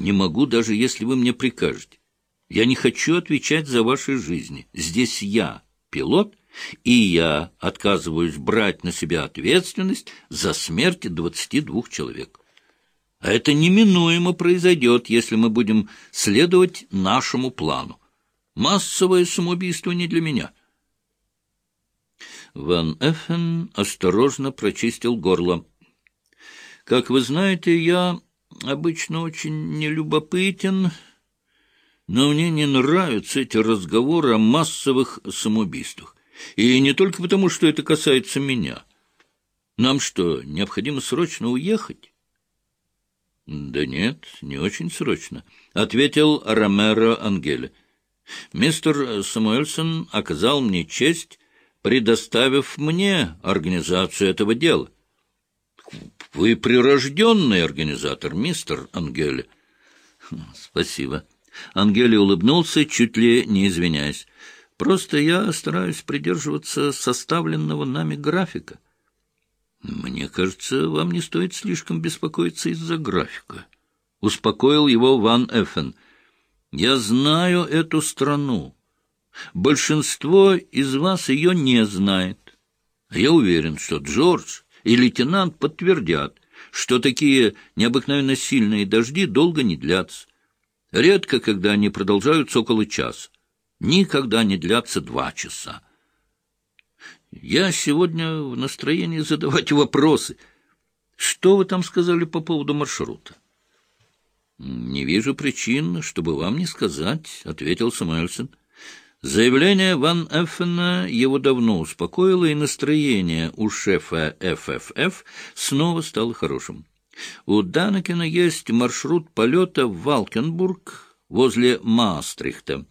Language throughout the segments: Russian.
Не могу, даже если вы мне прикажете. Я не хочу отвечать за ваши жизни. Здесь я пилот, и я отказываюсь брать на себя ответственность за смерть двадцати двух человек. А это неминуемо произойдет, если мы будем следовать нашему плану. Массовое самоубийство не для меня. Ван Эффен осторожно прочистил горло. Как вы знаете, я обычно очень нелюбопытен, но мне не нравятся эти разговоры о массовых самоубийствах. И не только потому, что это касается меня. Нам что, необходимо срочно уехать? — Да нет, не очень срочно, — ответил Ромеро Ангеле. Мистер Самуэльсон оказал мне честь, предоставив мне организацию этого дела. — Вы прирожденный организатор, мистер Ангеле. — Спасибо. Ангеле улыбнулся, чуть ли не извиняясь. — Просто я стараюсь придерживаться составленного нами графика. — Мне кажется, вам не стоит слишком беспокоиться из-за графика. Успокоил его Ван Эффен. — Я знаю эту страну. Большинство из вас ее не знает. Я уверен, что Джордж и лейтенант подтвердят, что такие необыкновенно сильные дожди долго не длятся. Редко, когда они продолжаются около часа. Никогда не длятся два часа. Я сегодня в настроении задавать вопросы. Что вы там сказали по поводу маршрута? — Не вижу причин, чтобы вам не сказать, — ответил Самуэльсон. Заявление Ван Эффена его давно успокоило, и настроение у шефа ФФФ снова стало хорошим. У Данекена есть маршрут полета в Валкенбург возле Маастрихта.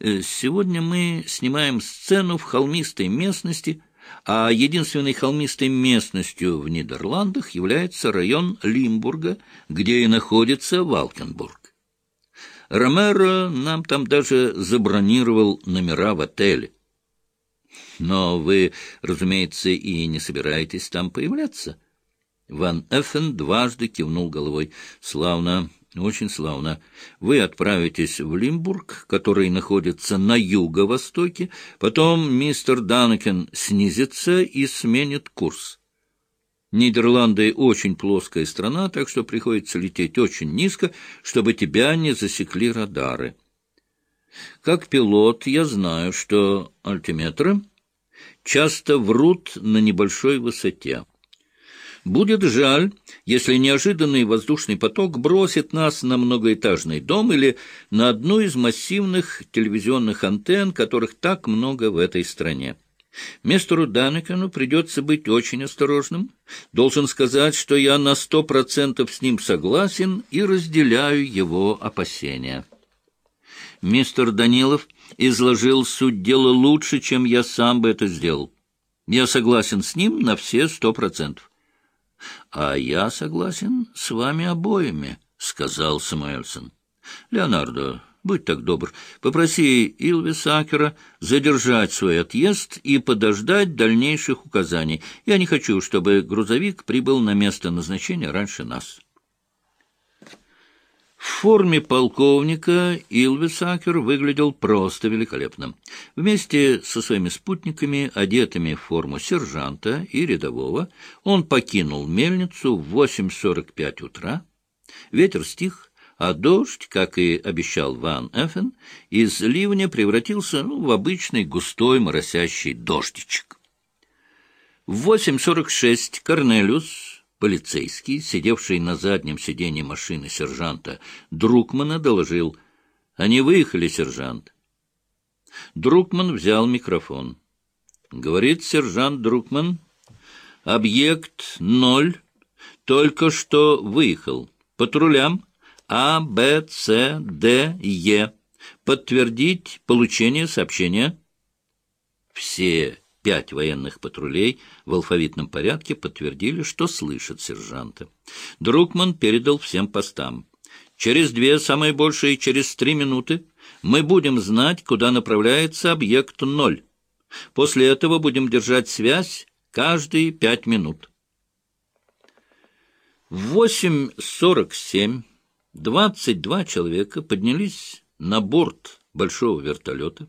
Э, сегодня мы снимаем сцену в холмистой местности, а единственной холмистой местностью в Нидерландах является район Лимбурга, где и находится Валкенбург. Ромеро нам там даже забронировал номера в отеле. Но вы, разумеется, и не собираетесь там появляться. Ван Эффен дважды кивнул головой. Славно, очень славно. Вы отправитесь в Лимбург, который находится на юго-востоке, потом мистер Данкен снизится и сменит курс. Нидерланды очень плоская страна, так что приходится лететь очень низко, чтобы тебя не засекли радары. Как пилот я знаю, что альтиметры часто врут на небольшой высоте. Будет жаль, если неожиданный воздушный поток бросит нас на многоэтажный дом или на одну из массивных телевизионных антенн, которых так много в этой стране. Мистеру Данекану придется быть очень осторожным. Должен сказать, что я на сто процентов с ним согласен и разделяю его опасения. Мистер Данилов изложил суть дела лучше, чем я сам бы это сделал. Я согласен с ним на все сто процентов. — А я согласен с вами обоими, — сказал Самуэльсон. — Леонардо, Будь так добр, попроси Илвисакера задержать свой отъезд и подождать дальнейших указаний. Я не хочу, чтобы грузовик прибыл на место назначения раньше нас. В форме полковника Илвисакер выглядел просто великолепно. Вместе со своими спутниками, одетыми в форму сержанта и рядового, он покинул мельницу в 8.45 утра. Ветер стих, а дождь, как и обещал Ван Эффен, из ливня превратился ну, в обычный густой моросящий дождичек. В 8.46 Корнелиус, полицейский, сидевший на заднем сиденье машины сержанта Друкмана, доложил. Они выехали, сержант. Друкман взял микрофон. Говорит сержант Друкман, объект ноль, только что выехал. Патрулям а, Б, С, Д, Е. Подтвердить получение сообщения. Все пять военных патрулей в алфавитном порядке подтвердили, что слышат сержанта. Друкман передал всем постам. Через две, самое большее, через три минуты мы будем знать, куда направляется объект ноль. После этого будем держать связь каждые пять минут. В восемь сорок семь Двадцать два человека поднялись на борт большого вертолета.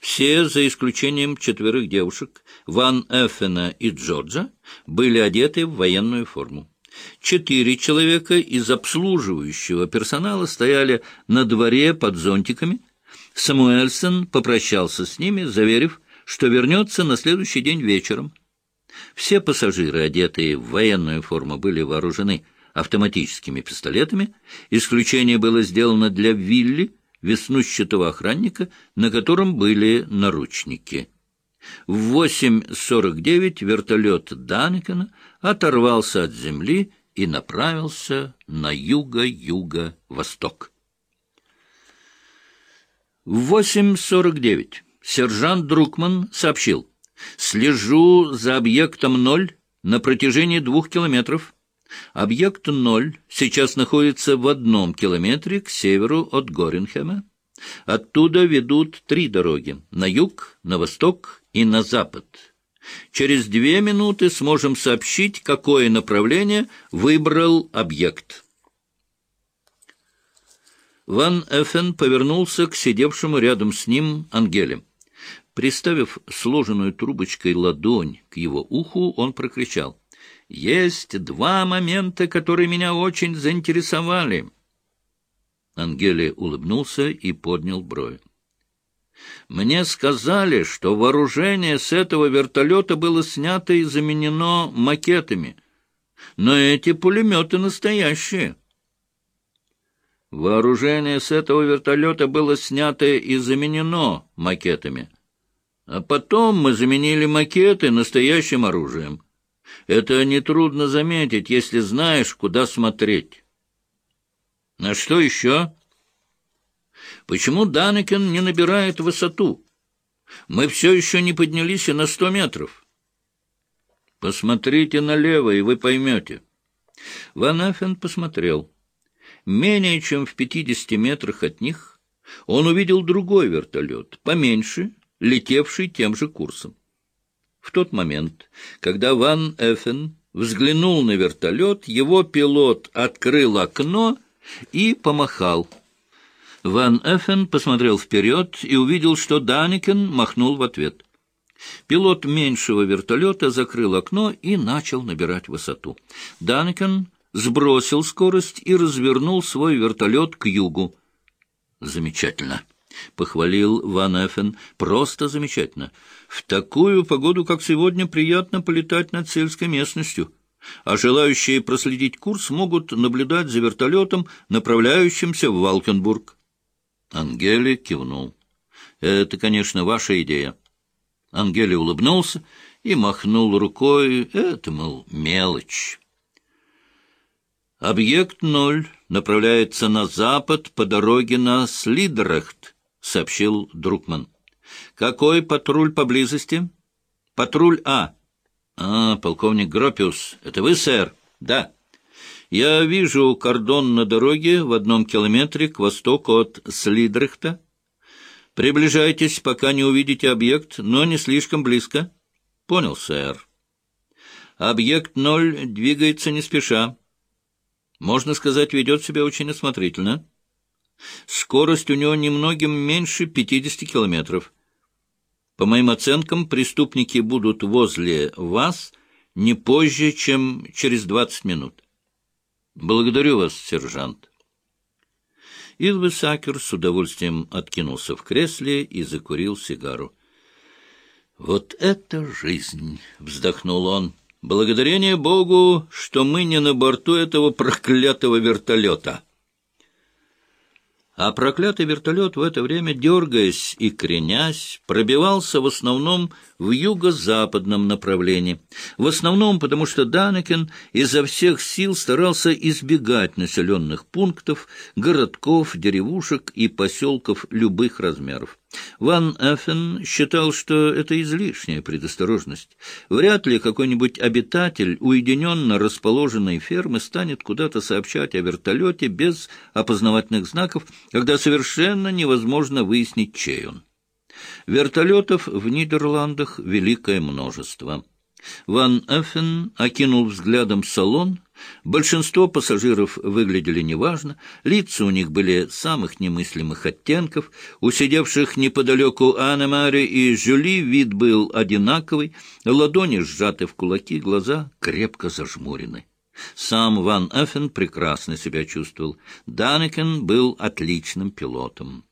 Все, за исключением четверых девушек, Ван Эффена и Джорджа, были одеты в военную форму. Четыре человека из обслуживающего персонала стояли на дворе под зонтиками. Самуэльсон попрощался с ними, заверив, что вернется на следующий день вечером. Все пассажиры, одетые в военную форму, были вооружены автоматическими пистолетами. Исключение было сделано для Вилли, веснущатого охранника, на котором были наручники. В 8.49 вертолет Данкина оторвался от земли и направился на юго-юго-восток. В 8.49 сержант Друкман сообщил, «Слежу за объектом 0 на протяжении двух километров. Объект 0 сейчас находится в одном километре к северу от Горенхема. Оттуда ведут три дороги — на юг, на восток и на запад. Через две минуты сможем сообщить, какое направление выбрал объект. Ван Эффен повернулся к сидевшему рядом с ним Ангеле. Приставив сложенную трубочкой ладонь к его уху, он прокричал. «Есть два момента, которые меня очень заинтересовали». Ангеле улыбнулся и поднял брови. Мне сказали, что вооружение с этого вертолета было снято и заменено макетами. Но эти пулеметы настоящие. Вооружение с этого вертолета было снято и заменено макетами. А потом мы заменили макеты настоящим оружием. Это нетрудно заметить, если знаешь, куда смотреть. На что еще? Почему Данекен не набирает высоту? Мы все еще не поднялись и на сто метров. Посмотрите налево, и вы поймете. Ван Аффен посмотрел. Менее чем в пятидесяти метрах от них он увидел другой вертолет, поменьше, летевший тем же курсом. В тот момент, когда Ван Эффен взглянул на вертолет, его пилот открыл окно и помахал. Ван Эффен посмотрел вперед и увидел, что Даникен махнул в ответ. Пилот меньшего вертолета закрыл окно и начал набирать высоту. Даникен сбросил скорость и развернул свой вертолет к югу. «Замечательно!» — похвалил Ван Эффен. «Просто замечательно! В такую погоду, как сегодня, приятно полетать над сельской местностью» а желающие проследить курс могут наблюдать за вертолетом, направляющимся в Валкенбург. Ангели кивнул. «Это, конечно, ваша идея». Ангели улыбнулся и махнул рукой. «Это, мол, мелочь». «Объект ноль направляется на запад по дороге на Слидрехт», — сообщил Друкман. «Какой патруль поблизости?» «Патруль А». «А, полковник Гропиус, это вы, сэр?» «Да». «Я вижу кордон на дороге в одном километре к востоку от Слидрехта. Приближайтесь, пока не увидите объект, но не слишком близко». «Понял, сэр». «Объект ноль двигается не спеша. Можно сказать, ведет себя очень осмотрительно. Скорость у него немногим меньше пятидесяти километров». По моим оценкам, преступники будут возле вас не позже, чем через двадцать минут. Благодарю вас, сержант. Илвы Сакер с удовольствием откинулся в кресле и закурил сигару. «Вот это жизнь!» — вздохнул он. «Благодарение Богу, что мы не на борту этого проклятого вертолета!» А проклятый вертолет в это время, дергаясь и кренясь, пробивался в основном в юго-западном направлении. В основном потому, что Данекен изо всех сил старался избегать населенных пунктов, городков, деревушек и поселков любых размеров. Ван Эффен считал, что это излишняя предосторожность. Вряд ли какой-нибудь обитатель уединенно расположенной фермы станет куда-то сообщать о вертолете без опознавательных знаков, когда совершенно невозможно выяснить, чей он. Вертолетов в Нидерландах великое множество. Ван Эффен окинул взглядом салон. Большинство пассажиров выглядели неважно, лица у них были самых немыслимых оттенков. У сидевших неподалеку Анне-Мари и Жюли вид был одинаковый, ладони сжаты в кулаки, глаза крепко зажмурены. Сам Ван Эффен прекрасно себя чувствовал. Данекен был отличным пилотом.